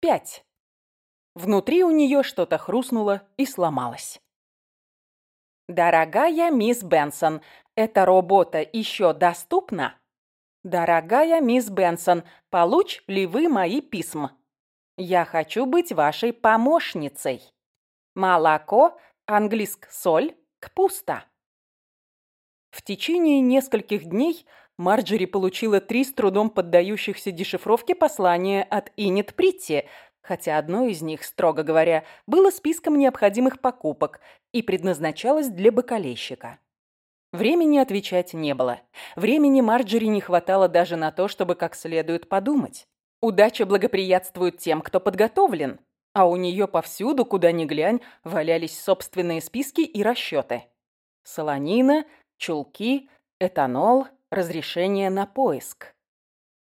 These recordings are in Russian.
пять. Внутри у нее что-то хрустнуло и сломалось. «Дорогая мисс Бенсон, эта работа еще доступна?» «Дорогая мисс Бенсон, получ ли вы мои письма? Я хочу быть вашей помощницей. Молоко, английск соль, кпуста». В течение нескольких дней Марджери получила три с трудом поддающихся дешифровке послания от Инет Притти, хотя одно из них, строго говоря, было списком необходимых покупок и предназначалось для бокалейщика. Времени отвечать не было. Времени Марджери не хватало даже на то, чтобы как следует подумать. Удача благоприятствует тем, кто подготовлен, а у нее повсюду, куда ни глянь, валялись собственные списки и расчеты. Солонина, чулки, этанол, разрешение на поиск.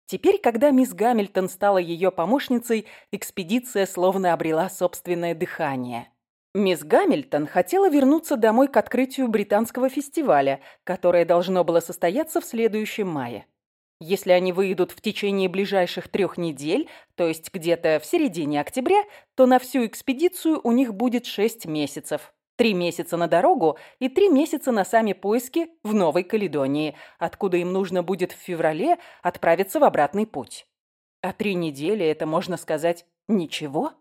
Теперь, когда мисс Гамильтон стала ее помощницей, экспедиция словно обрела собственное дыхание. Мисс Гамильтон хотела вернуться домой к открытию британского фестиваля, которое должно было состояться в следующем мае. Если они выйдут в течение ближайших трех недель, то есть где-то в середине октября, то на всю экспедицию у них будет шесть месяцев. Три месяца на дорогу и три месяца на сами поиски в Новой Каледонии, откуда им нужно будет в феврале отправиться в обратный путь. А три недели – это, можно сказать, ничего?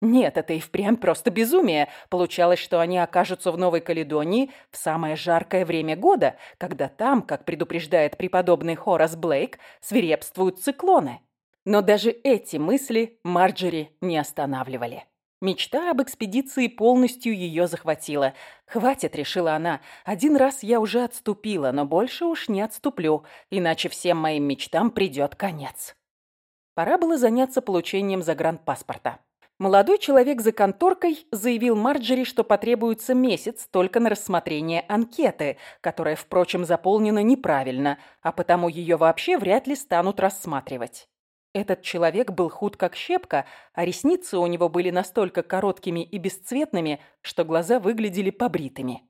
Нет, это и впрямь просто безумие. Получалось, что они окажутся в Новой Каледонии в самое жаркое время года, когда там, как предупреждает преподобный Хорас Блейк, свирепствуют циклоны. Но даже эти мысли Марджери не останавливали. Мечта об экспедиции полностью ее захватила. «Хватит», — решила она, — «один раз я уже отступила, но больше уж не отступлю, иначе всем моим мечтам придет конец». Пора было заняться получением загранпаспорта. Молодой человек за конторкой заявил Марджери, что потребуется месяц только на рассмотрение анкеты, которая, впрочем, заполнена неправильно, а потому ее вообще вряд ли станут рассматривать. Этот человек был худ как щепка, а ресницы у него были настолько короткими и бесцветными, что глаза выглядели побритыми.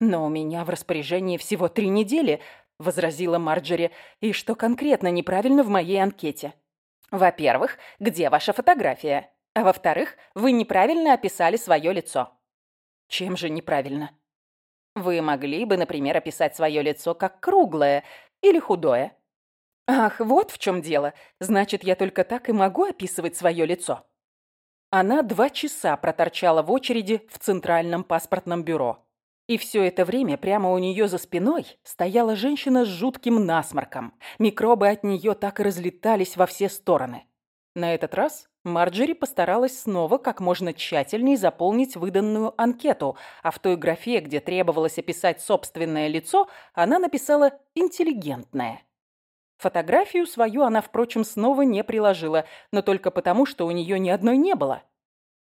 «Но у меня в распоряжении всего три недели», — возразила Марджери, «и что конкретно неправильно в моей анкете?» «Во-первых, где ваша фотография? А во-вторых, вы неправильно описали свое лицо». «Чем же неправильно?» «Вы могли бы, например, описать свое лицо как круглое или худое, Ах, вот в чем дело. Значит, я только так и могу описывать свое лицо. Она два часа проторчала в очереди в Центральном паспортном бюро. И все это время прямо у нее за спиной стояла женщина с жутким насморком. Микробы от нее так и разлетались во все стороны. На этот раз Марджери постаралась снова как можно тщательнее заполнить выданную анкету, а в той графе, где требовалось описать собственное лицо, она написала «интеллигентное». Фотографию свою она, впрочем, снова не приложила, но только потому, что у нее ни одной не было.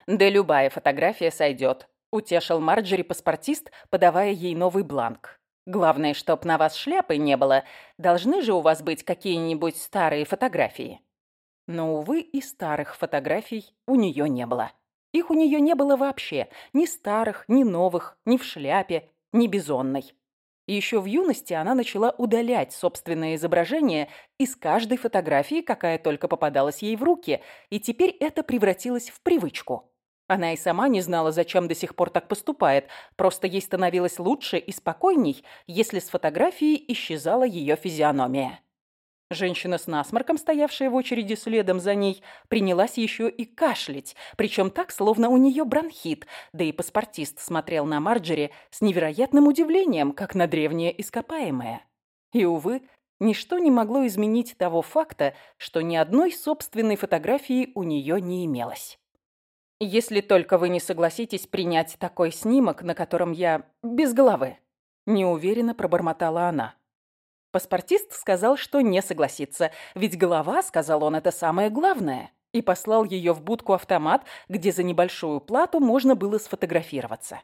«Да любая фотография сойдет», — утешил Марджери паспортист, подавая ей новый бланк. «Главное, чтоб на вас шляпы не было. Должны же у вас быть какие-нибудь старые фотографии». Но, увы, и старых фотографий у нее не было. Их у нее не было вообще. Ни старых, ни новых, ни в шляпе, ни бизонной. Еще в юности она начала удалять собственное изображение из каждой фотографии, какая только попадалась ей в руки, и теперь это превратилось в привычку. Она и сама не знала, зачем до сих пор так поступает, просто ей становилось лучше и спокойней, если с фотографии исчезала ее физиономия. Женщина с насморком, стоявшая в очереди следом за ней, принялась еще и кашлять, причем так, словно у нее бронхит, да и паспортист смотрел на Марджери с невероятным удивлением, как на древнее ископаемое. И, увы, ничто не могло изменить того факта, что ни одной собственной фотографии у нее не имелось. «Если только вы не согласитесь принять такой снимок, на котором я без головы», неуверенно пробормотала она. Паспортист сказал, что не согласится, ведь голова, сказал он, это самое главное, и послал ее в будку-автомат, где за небольшую плату можно было сфотографироваться.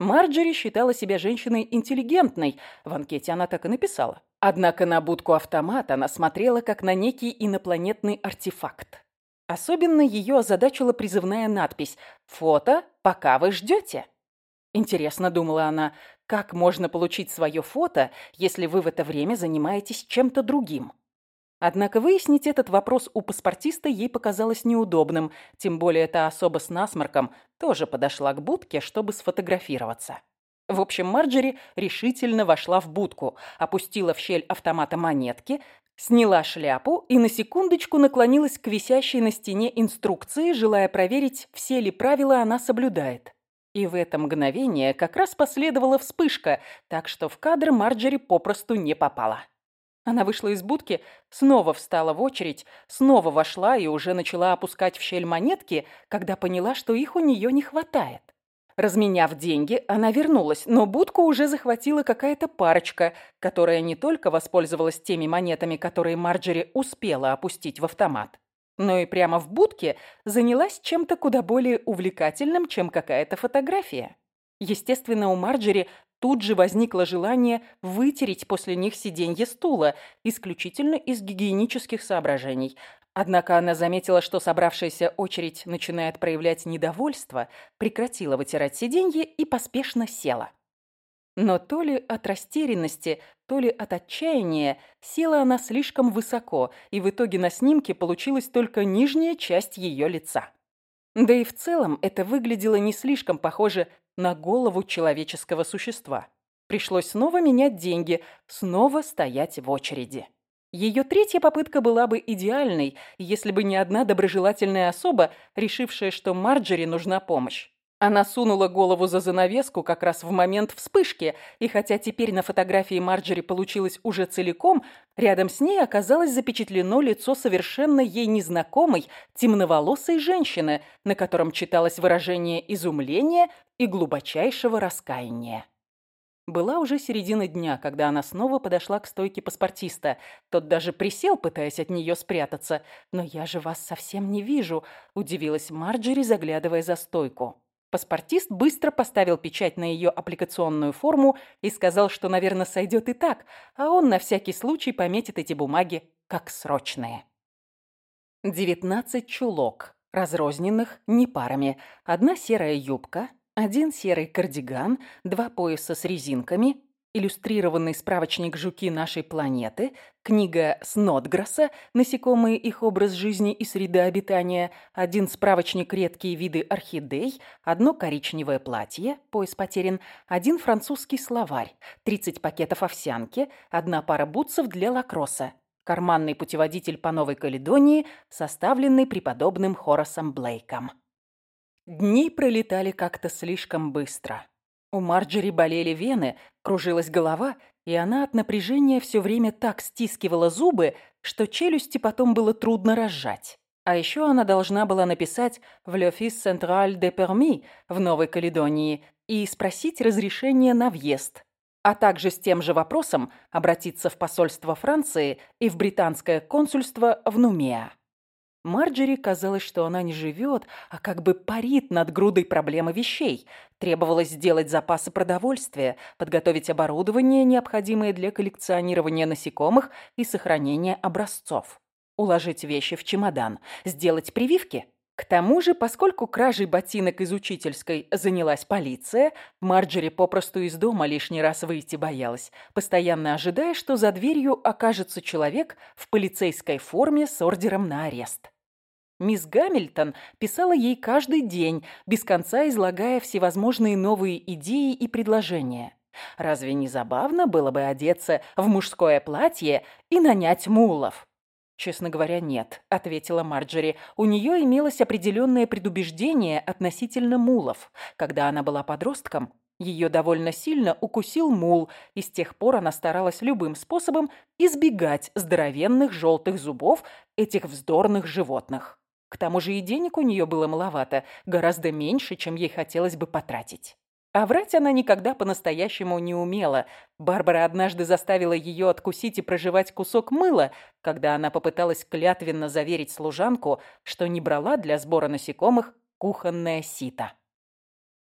Марджери считала себя женщиной интеллигентной, в анкете она так и написала. Однако на будку-автомат она смотрела как на некий инопланетный артефакт. Особенно ее озадачила призывная надпись «Фото, пока вы ждете». Интересно, думала она, как можно получить свое фото, если вы в это время занимаетесь чем-то другим? Однако выяснить этот вопрос у паспортиста ей показалось неудобным, тем более эта особа с насморком тоже подошла к будке, чтобы сфотографироваться. В общем, Марджери решительно вошла в будку, опустила в щель автомата монетки, сняла шляпу и на секундочку наклонилась к висящей на стене инструкции, желая проверить, все ли правила она соблюдает. И в это мгновение как раз последовала вспышка, так что в кадр Марджери попросту не попала. Она вышла из будки, снова встала в очередь, снова вошла и уже начала опускать в щель монетки, когда поняла, что их у нее не хватает. Разменяв деньги, она вернулась, но будку уже захватила какая-то парочка, которая не только воспользовалась теми монетами, которые Марджери успела опустить в автомат, но и прямо в будке занялась чем-то куда более увлекательным, чем какая-то фотография. Естественно, у Марджери тут же возникло желание вытереть после них сиденье стула, исключительно из гигиенических соображений. Однако она заметила, что собравшаяся очередь начинает проявлять недовольство, прекратила вытирать сиденье и поспешно села. Но то ли от растерянности, то ли от отчаяния села она слишком высоко, и в итоге на снимке получилась только нижняя часть ее лица. Да и в целом это выглядело не слишком похоже на голову человеческого существа. Пришлось снова менять деньги, снова стоять в очереди. Ее третья попытка была бы идеальной, если бы не одна доброжелательная особа, решившая, что Марджери нужна помощь. Она сунула голову за занавеску как раз в момент вспышки, и хотя теперь на фотографии Марджери получилось уже целиком, рядом с ней оказалось запечатлено лицо совершенно ей незнакомой, темноволосой женщины, на котором читалось выражение изумления и глубочайшего раскаяния. Была уже середина дня, когда она снова подошла к стойке паспортиста. Тот даже присел, пытаясь от нее спрятаться. «Но я же вас совсем не вижу», – удивилась Марджери, заглядывая за стойку. Паспортист быстро поставил печать на ее аппликационную форму и сказал, что, наверное, сойдет и так, а он на всякий случай пометит эти бумаги как срочные. 19 чулок, разрозненных не парами. Одна серая юбка, один серый кардиган, два пояса с резинками, иллюстрированный справочник «Жуки нашей планеты», книга Снотграсса «Насекомые, их образ жизни и среда обитания», один справочник «Редкие виды орхидей», одно коричневое платье, пояс потерян, один французский словарь, 30 пакетов овсянки, одна пара бутсов для лакросса, карманный путеводитель по Новой Каледонии, составленный преподобным Хорасом Блейком. Дни пролетали как-то слишком быстро. У Марджери болели вены, кружилась голова, и она от напряжения все время так стискивала зубы, что челюсти потом было трудно разжать. А еще она должна была написать в «L'Office Central de Permis» в Новой Каледонии и спросить разрешение на въезд, а также с тем же вопросом обратиться в посольство Франции и в британское консульство в Нумеа. Марджери казалось, что она не живет, а как бы парит над грудой проблемы вещей. Требовалось сделать запасы продовольствия, подготовить оборудование, необходимое для коллекционирования насекомых и сохранения образцов. Уложить вещи в чемодан, сделать прививки. К тому же, поскольку кражей ботинок из учительской занялась полиция, Марджери попросту из дома лишний раз выйти боялась, постоянно ожидая, что за дверью окажется человек в полицейской форме с ордером на арест. Мисс Гамильтон писала ей каждый день, без конца излагая всевозможные новые идеи и предложения. Разве не забавно было бы одеться в мужское платье и нанять мулов? «Честно говоря, нет», — ответила Марджери. У нее имелось определенное предубеждение относительно мулов. Когда она была подростком, ее довольно сильно укусил мул, и с тех пор она старалась любым способом избегать здоровенных желтых зубов этих вздорных животных. К тому же и денег у нее было маловато, гораздо меньше, чем ей хотелось бы потратить. А врать она никогда по-настоящему не умела. Барбара однажды заставила ее откусить и проживать кусок мыла, когда она попыталась клятвенно заверить служанку, что не брала для сбора насекомых кухонное сито.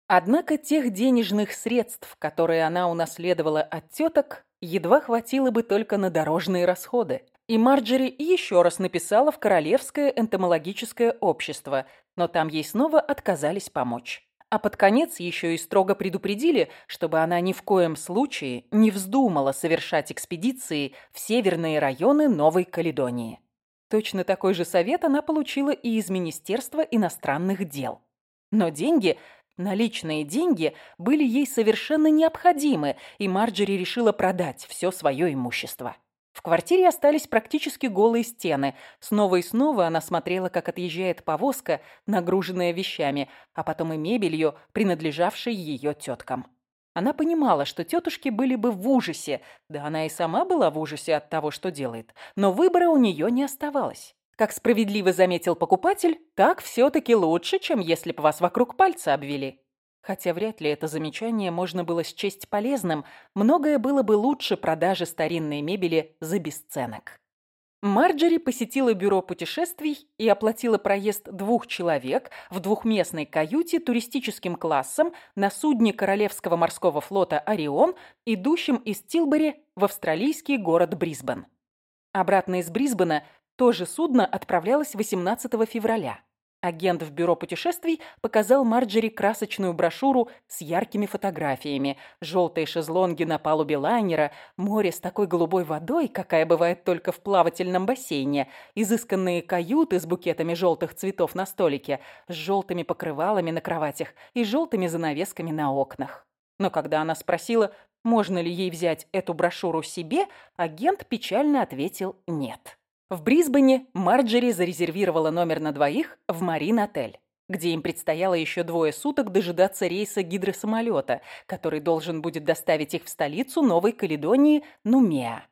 Однако тех денежных средств, которые она унаследовала от теток, едва хватило бы только на дорожные расходы. И Марджери еще раз написала в Королевское энтомологическое общество, но там ей снова отказались помочь. А под конец еще и строго предупредили, чтобы она ни в коем случае не вздумала совершать экспедиции в северные районы Новой Каледонии. Точно такой же совет она получила и из Министерства иностранных дел. Но деньги, наличные деньги, были ей совершенно необходимы, и Марджери решила продать все свое имущество. В квартире остались практически голые стены. Снова и снова она смотрела, как отъезжает повозка, нагруженная вещами, а потом и мебелью, принадлежавшей ее теткам. Она понимала, что тетушки были бы в ужасе, да она и сама была в ужасе от того, что делает, но выбора у нее не оставалось. Как справедливо заметил покупатель, так все-таки лучше, чем если бы вас вокруг пальца обвели. Хотя вряд ли это замечание можно было счесть полезным, многое было бы лучше продажи старинной мебели за бесценок. Марджери посетила бюро путешествий и оплатила проезд двух человек в двухместной каюте туристическим классом на судне Королевского морского флота «Орион», идущем из Тилбери в австралийский город Брисбен. Обратно из Брисбена тоже судно отправлялось 18 февраля. Агент в бюро путешествий показал Марджери красочную брошюру с яркими фотографиями. Желтые шезлонги на палубе лайнера, море с такой голубой водой, какая бывает только в плавательном бассейне, изысканные каюты с букетами желтых цветов на столике, с желтыми покрывалами на кроватях и желтыми занавесками на окнах. Но когда она спросила, можно ли ей взять эту брошюру себе, агент печально ответил «нет». В Брисбене Марджери зарезервировала номер на двоих в Марин-отель, где им предстояло еще двое суток дожидаться рейса гидросамолета, который должен будет доставить их в столицу Новой Каледонии Нумеа.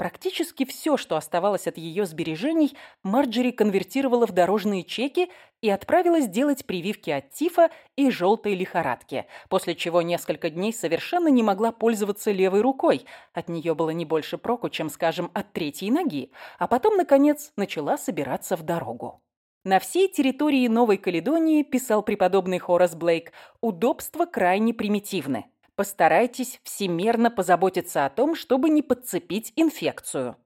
Практически все, что оставалось от ее сбережений, Марджери конвертировала в дорожные чеки и отправилась делать прививки от тифа и желтой лихорадки, после чего несколько дней совершенно не могла пользоваться левой рукой. От нее было не больше проку, чем, скажем, от третьей ноги. А потом, наконец, начала собираться в дорогу. На всей территории Новой Каледонии, писал преподобный Хорас Блейк, удобства крайне примитивны. Постарайтесь всемерно позаботиться о том, чтобы не подцепить инфекцию.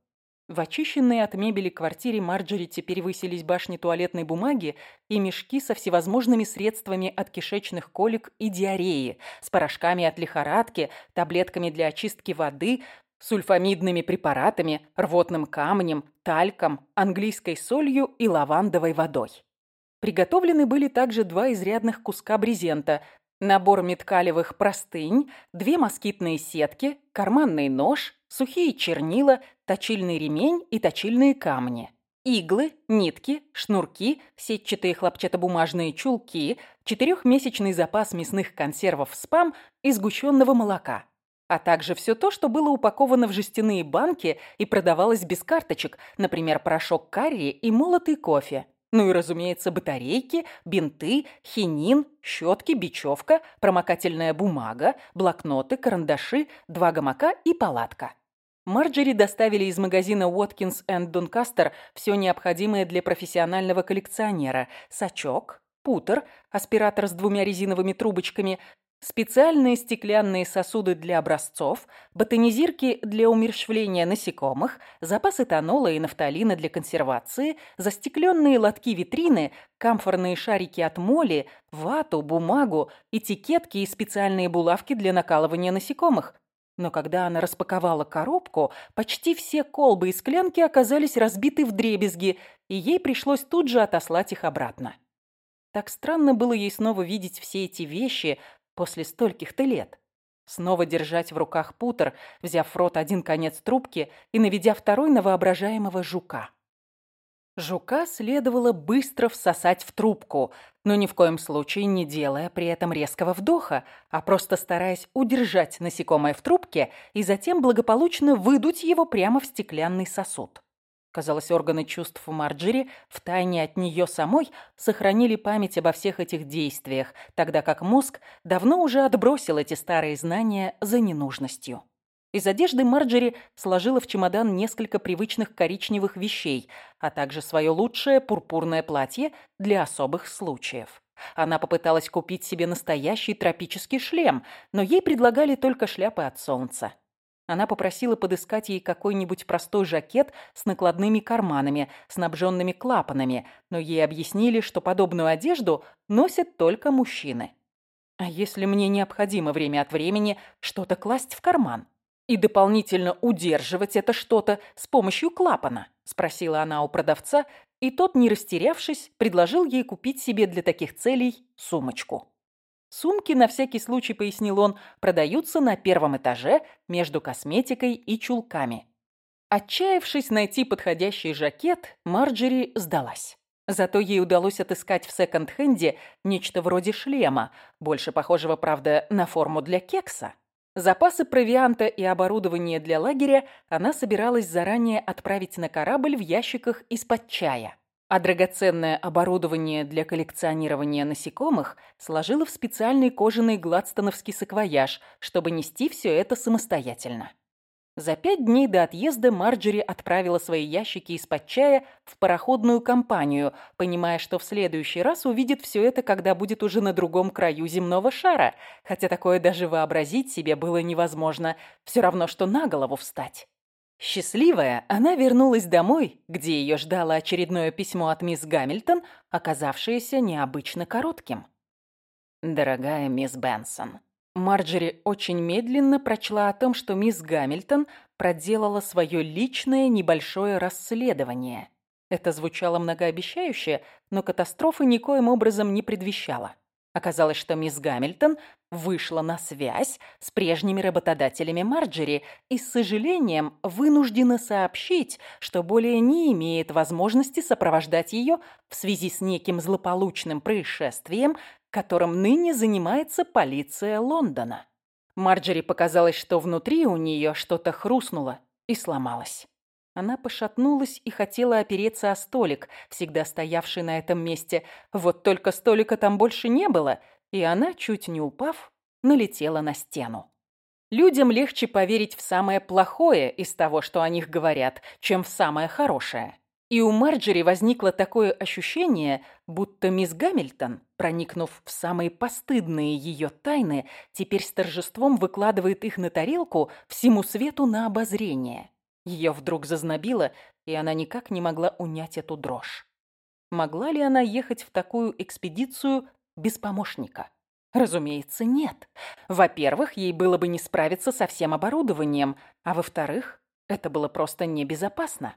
В очищенной от мебели квартире Марджори теперь высились башни туалетной бумаги и мешки со всевозможными средствами от кишечных колик и диареи, с порошками от лихорадки, таблетками для очистки воды, сульфамидными препаратами, рвотным камнем, тальком, английской солью и лавандовой водой. Приготовлены были также два изрядных куска брезента, Набор меткалевых простынь, две москитные сетки, карманный нож, сухие чернила, точильный ремень и точильные камни. Иглы, нитки, шнурки, сетчатые хлопчатобумажные чулки, четырехмесячный запас мясных консервов спам и сгущенного молока. А также все то, что было упаковано в жестяные банки и продавалось без карточек, например, порошок карри и молотый кофе. Ну и, разумеется, батарейки, бинты, хинин, щетки, бечевка, промокательная бумага, блокноты, карандаши, два гамака и палатка. Марджери доставили из магазина Уоткинс энд Донкастер все необходимое для профессионального коллекционера. Сачок, путер, аспиратор с двумя резиновыми трубочками, специальные стеклянные сосуды для образцов, ботанизирки для умерщвления насекомых, запас этанола и нафталина для консервации, застекленные лотки-витрины, камфорные шарики от моли, вату, бумагу, этикетки и специальные булавки для накалывания насекомых. Но когда она распаковала коробку, почти все колбы и склянки оказались разбиты в дребезги, и ей пришлось тут же отослать их обратно. Так странно было ей снова видеть все эти вещи, после стольких-то лет. Снова держать в руках путер, взяв в рот один конец трубки и наведя второй на воображаемого жука. Жука следовало быстро всосать в трубку, но ни в коем случае не делая при этом резкого вдоха, а просто стараясь удержать насекомое в трубке и затем благополучно выдуть его прямо в стеклянный сосуд. Казалось, органы чувств Марджери втайне от нее самой сохранили память обо всех этих действиях, тогда как мозг давно уже отбросил эти старые знания за ненужностью. Из одежды Марджери сложила в чемодан несколько привычных коричневых вещей, а также свое лучшее пурпурное платье для особых случаев. Она попыталась купить себе настоящий тропический шлем, но ей предлагали только шляпы от солнца. Она попросила подыскать ей какой-нибудь простой жакет с накладными карманами, снабженными клапанами, но ей объяснили, что подобную одежду носят только мужчины. А если мне необходимо время от времени что-то класть в карман? И дополнительно удерживать это что-то с помощью клапана? Спросила она у продавца, и тот, не растерявшись, предложил ей купить себе для таких целей сумочку. Сумки, на всякий случай, пояснил он, продаются на первом этаже между косметикой и чулками. Отчаявшись найти подходящий жакет, Марджери сдалась. Зато ей удалось отыскать в секонд-хенде нечто вроде шлема, больше похожего, правда, на форму для кекса. Запасы провианта и оборудования для лагеря она собиралась заранее отправить на корабль в ящиках из-под чая. А драгоценное оборудование для коллекционирования насекомых сложила в специальный кожаный гладстоновский саквояж, чтобы нести все это самостоятельно. За пять дней до отъезда Марджери отправила свои ящики из-под чая в пароходную компанию, понимая, что в следующий раз увидит все это, когда будет уже на другом краю земного шара, хотя такое даже вообразить себе было невозможно, все равно, что на голову встать. Счастливая, она вернулась домой, где ее ждало очередное письмо от мисс Гамильтон, оказавшееся необычно коротким. «Дорогая мисс Бенсон, Марджери очень медленно прочла о том, что мисс Гамильтон проделала свое личное небольшое расследование. Это звучало многообещающе, но катастрофы никоим образом не предвещало. Оказалось, что мисс Гамильтон вышла на связь с прежними работодателями Марджери и с сожалением вынуждена сообщить, что более не имеет возможности сопровождать ее в связи с неким злополучным происшествием, которым ныне занимается полиция Лондона. Марджери показалось, что внутри у нее что-то хрустнуло и сломалось. Она пошатнулась и хотела опереться о столик, всегда стоявший на этом месте. Вот только столика там больше не было, и она, чуть не упав, налетела на стену. Людям легче поверить в самое плохое из того, что о них говорят, чем в самое хорошее. И у Марджери возникло такое ощущение, будто мисс Гамильтон, проникнув в самые постыдные ее тайны, теперь с торжеством выкладывает их на тарелку всему свету на обозрение. Ее вдруг зазнобило, и она никак не могла унять эту дрожь. Могла ли она ехать в такую экспедицию без помощника? Разумеется, нет. Во-первых, ей было бы не справиться со всем оборудованием, а во-вторых, это было просто небезопасно.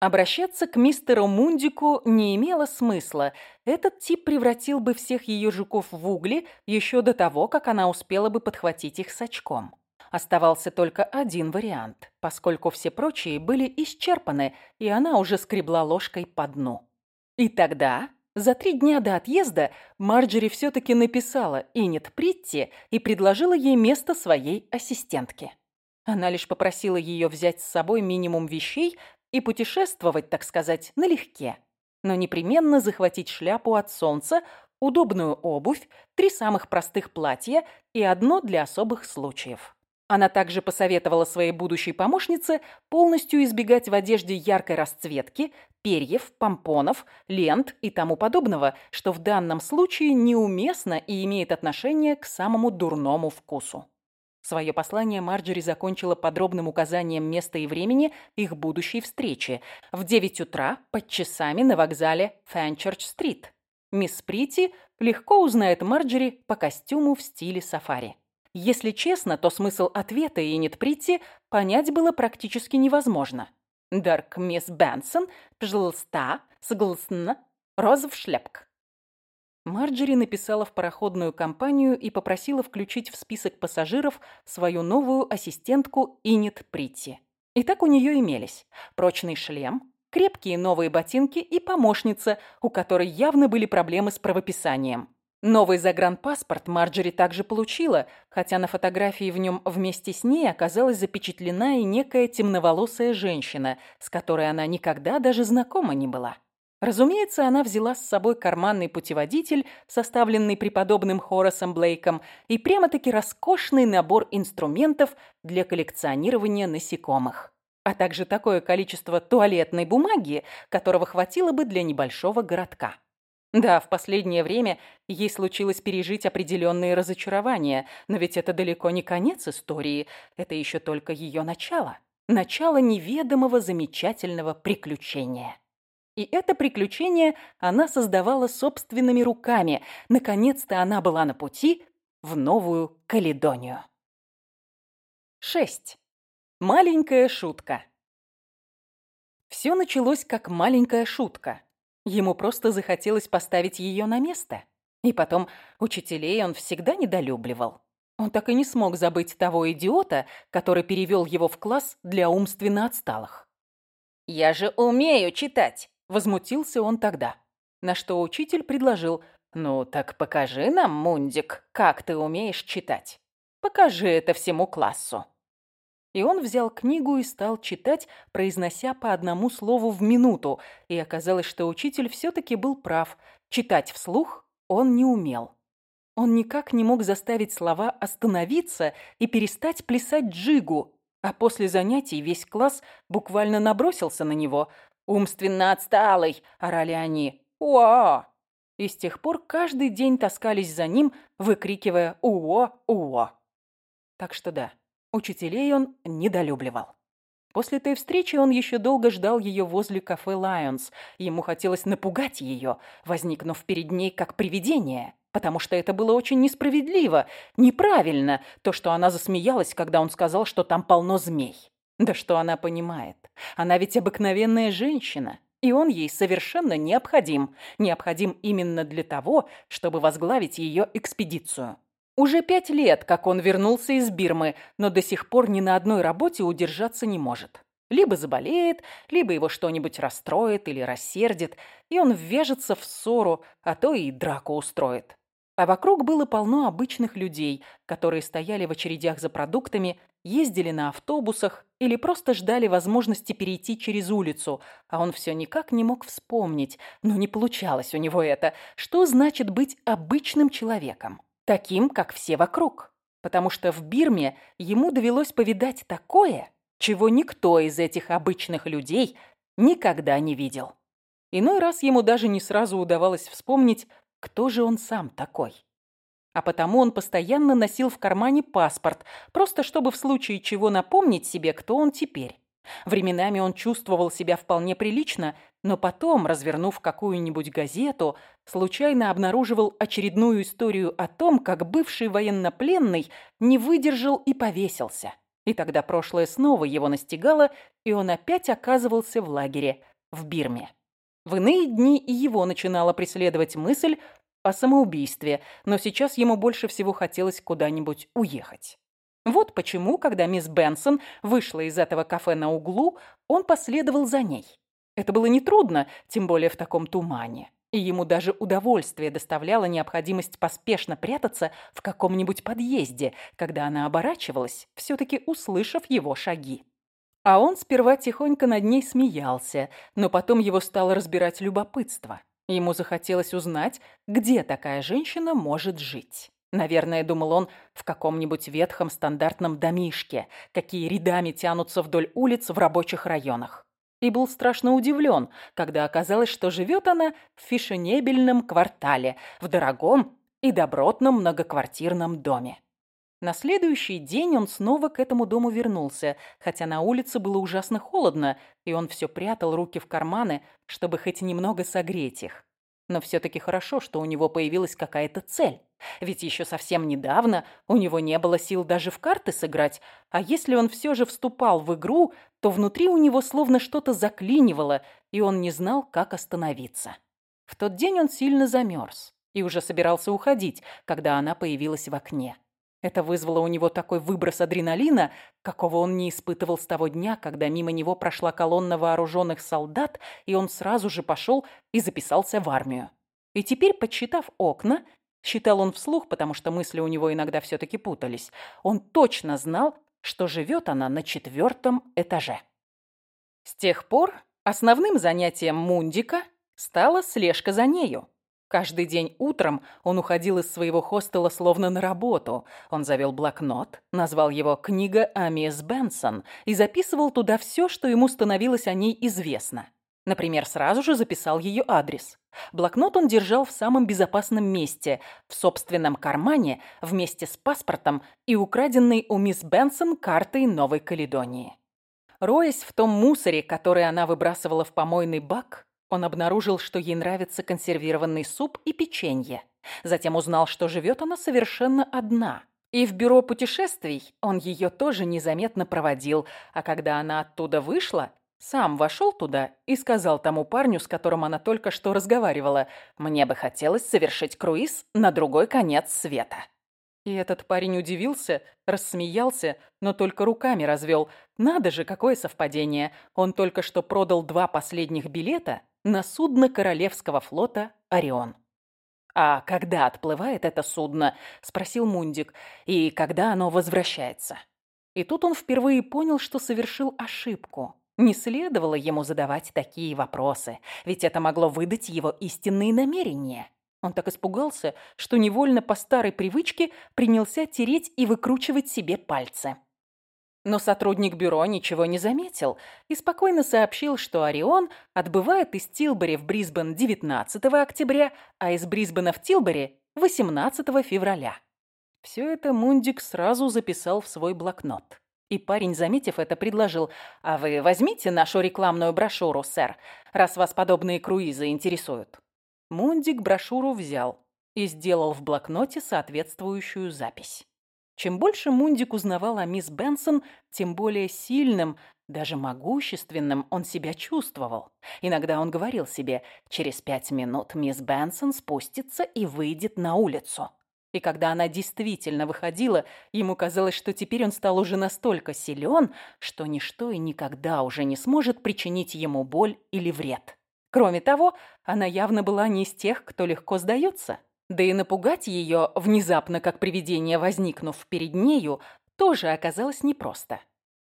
Обращаться к мистеру Мундику не имело смысла. Этот тип превратил бы всех ее жуков в угли еще до того, как она успела бы подхватить их с очком. Оставался только один вариант, поскольку все прочие были исчерпаны, и она уже скребла ложкой по дну. И тогда, за три дня до отъезда, Марджери все-таки написала Инет Притти и предложила ей место своей ассистентки. Она лишь попросила ее взять с собой минимум вещей, и путешествовать, так сказать, налегке. Но непременно захватить шляпу от солнца, удобную обувь, три самых простых платья и одно для особых случаев. Она также посоветовала своей будущей помощнице полностью избегать в одежде яркой расцветки, перьев, помпонов, лент и тому подобного, что в данном случае неуместно и имеет отношение к самому дурному вкусу. Свое послание Марджери закончила подробным указанием места и времени их будущей встречи. В 9 утра под часами на вокзале Фэнчерч-стрит. Мисс Прити легко узнает Марджери по костюму в стиле сафари. Если честно, то смысл ответа Иннет Прити понять было практически невозможно. Дарк мисс Бенсон, пжлста, сглсн, розов шляпк. Марджери написала в пароходную компанию и попросила включить в список пассажиров свою новую ассистентку Инет Притти. И так у нее имелись прочный шлем, крепкие новые ботинки и помощница, у которой явно были проблемы с правописанием. Новый загранпаспорт Марджери также получила, хотя на фотографии в нем вместе с ней оказалась запечатлена и некая темноволосая женщина, с которой она никогда даже знакома не была. Разумеется, она взяла с собой карманный путеводитель, составленный преподобным Хорасом Блейком, и прямо-таки роскошный набор инструментов для коллекционирования насекомых, а также такое количество туалетной бумаги, которого хватило бы для небольшого городка. Да, в последнее время ей случилось пережить определенные разочарования, но ведь это далеко не конец истории, это еще только ее начало. Начало неведомого замечательного приключения. И это приключение она создавала собственными руками. Наконец-то она была на пути в Новую Каледонию. 6. Маленькая шутка. Все началось как маленькая шутка. Ему просто захотелось поставить ее на место. И потом, учителей он всегда недолюбливал. Он так и не смог забыть того идиота, который перевел его в класс для умственно отсталых. «Я же умею читать!» – возмутился он тогда. На что учитель предложил «Ну, так покажи нам, Мундик, как ты умеешь читать. Покажи это всему классу». И он взял книгу и стал читать, произнося по одному слову в минуту, и оказалось, что учитель все-таки был прав. Читать вслух он не умел. Он никак не мог заставить слова остановиться и перестать плясать джигу, а после занятий весь класс буквально набросился на него. «Умственно отсталый!» – орали они. «Уа!» И с тех пор каждый день таскались за ним, выкрикивая «Уо! Уо!». Так что да, учителей он недолюбливал. После той встречи он еще долго ждал ее возле кафе «Лайонс». Ему хотелось напугать ее, возникнув перед ней как привидение потому что это было очень несправедливо, неправильно, то, что она засмеялась, когда он сказал, что там полно змей. Да что она понимает? Она ведь обыкновенная женщина, и он ей совершенно необходим. Необходим именно для того, чтобы возглавить ее экспедицию. Уже пять лет, как он вернулся из Бирмы, но до сих пор ни на одной работе удержаться не может. Либо заболеет, либо его что-нибудь расстроит или рассердит, и он ввяжется в ссору, а то и драку устроит. А вокруг было полно обычных людей, которые стояли в очередях за продуктами, ездили на автобусах или просто ждали возможности перейти через улицу, а он все никак не мог вспомнить, но не получалось у него это, что значит быть обычным человеком, таким, как все вокруг. Потому что в Бирме ему довелось повидать такое, чего никто из этих обычных людей никогда не видел. Иной раз ему даже не сразу удавалось вспомнить, кто же он сам такой? А потому он постоянно носил в кармане паспорт, просто чтобы в случае чего напомнить себе, кто он теперь. Временами он чувствовал себя вполне прилично, но потом, развернув какую-нибудь газету, случайно обнаруживал очередную историю о том, как бывший военнопленный не выдержал и повесился. И тогда прошлое снова его настигало, и он опять оказывался в лагере в Бирме. В иные дни и его начинала преследовать мысль о самоубийстве, но сейчас ему больше всего хотелось куда-нибудь уехать. Вот почему, когда мисс Бенсон вышла из этого кафе на углу, он последовал за ней. Это было нетрудно, тем более в таком тумане. И ему даже удовольствие доставляла необходимость поспешно прятаться в каком-нибудь подъезде, когда она оборачивалась, все-таки услышав его шаги. А он сперва тихонько над ней смеялся, но потом его стало разбирать любопытство. Ему захотелось узнать, где такая женщина может жить. Наверное, думал он, в каком-нибудь ветхом стандартном домишке, какие рядами тянутся вдоль улиц в рабочих районах. И был страшно удивлен, когда оказалось, что живет она в фешенебельном квартале, в дорогом и добротном многоквартирном доме. На следующий день он снова к этому дому вернулся, хотя на улице было ужасно холодно, и он все прятал руки в карманы, чтобы хоть немного согреть их. Но все-таки хорошо, что у него появилась какая-то цель. Ведь еще совсем недавно у него не было сил даже в карты сыграть, а если он все же вступал в игру, то внутри у него словно что-то заклинивало, и он не знал, как остановиться. В тот день он сильно замерз и уже собирался уходить, когда она появилась в окне. Это вызвало у него такой выброс адреналина, какого он не испытывал с того дня, когда мимо него прошла колонна вооруженных солдат, и он сразу же пошел и записался в армию. И теперь, подсчитав окна, считал он вслух, потому что мысли у него иногда все-таки путались, он точно знал, что живет она на четвертом этаже. С тех пор основным занятием Мундика стала слежка за нею. Каждый день утром он уходил из своего хостела словно на работу. Он завел блокнот, назвал его «Книга о мисс Бенсон» и записывал туда все, что ему становилось о ней известно. Например, сразу же записал ее адрес. Блокнот он держал в самом безопасном месте, в собственном кармане, вместе с паспортом и украденной у мисс Бенсон картой Новой Каледонии. Роясь в том мусоре, который она выбрасывала в помойный бак, он обнаружил, что ей нравится консервированный суп и печенье. Затем узнал, что живет она совершенно одна. И в бюро путешествий он ее тоже незаметно проводил, а когда она оттуда вышла, сам вошел туда и сказал тому парню, с которым она только что разговаривала, «Мне бы хотелось совершить круиз на другой конец света». И этот парень удивился, рассмеялся, но только руками развел. Надо же, какое совпадение. Он только что продал два последних билета на судно Королевского флота «Орион». «А когда отплывает это судно?» – спросил Мундик. «И когда оно возвращается?» И тут он впервые понял, что совершил ошибку. Не следовало ему задавать такие вопросы, ведь это могло выдать его истинные намерения. Он так испугался, что невольно по старой привычке принялся тереть и выкручивать себе пальцы. Но сотрудник бюро ничего не заметил и спокойно сообщил, что Орион отбывает из Тилбери в Брисбен 19 октября, а из Брисбена в Тилбери 18 февраля. Все это Мундик сразу записал в свой блокнот. И парень, заметив это, предложил, «А вы возьмите нашу рекламную брошюру, сэр, раз вас подобные круизы интересуют». Мундик брошюру взял и сделал в блокноте соответствующую запись. Чем больше Мундик узнавал о мисс Бенсон, тем более сильным, даже могущественным он себя чувствовал. Иногда он говорил себе, через пять минут мисс Бенсон спустится и выйдет на улицу. И когда она действительно выходила, ему казалось, что теперь он стал уже настолько силен, что ничто и никогда уже не сможет причинить ему боль или вред. Кроме того, она явно была не из тех, кто легко сдается. Да и напугать ее, внезапно как привидение возникнув перед нею, тоже оказалось непросто.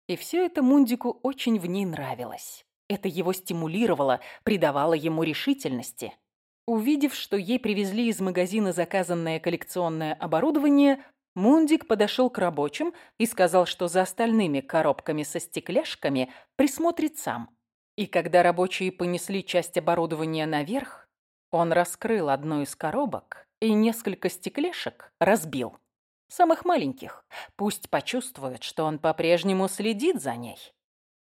И все это Мундику очень в ней нравилось. Это его стимулировало, придавало ему решительности. Увидев, что ей привезли из магазина заказанное коллекционное оборудование, Мундик подошел к рабочим и сказал, что за остальными коробками со стекляшками присмотрит сам. И когда рабочие понесли часть оборудования наверх, он раскрыл одну из коробок и несколько стеклешек разбил. Самых маленьких. Пусть почувствует, что он по-прежнему следит за ней.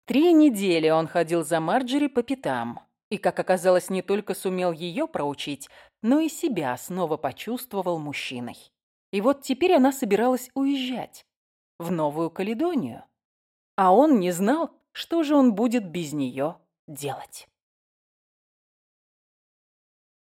Три недели он ходил за Марджери по пятам. И, как оказалось, не только сумел ее проучить, но и себя снова почувствовал мужчиной. И вот теперь она собиралась уезжать. В Новую Каледонию. А он не знал, что же он будет без нее делать?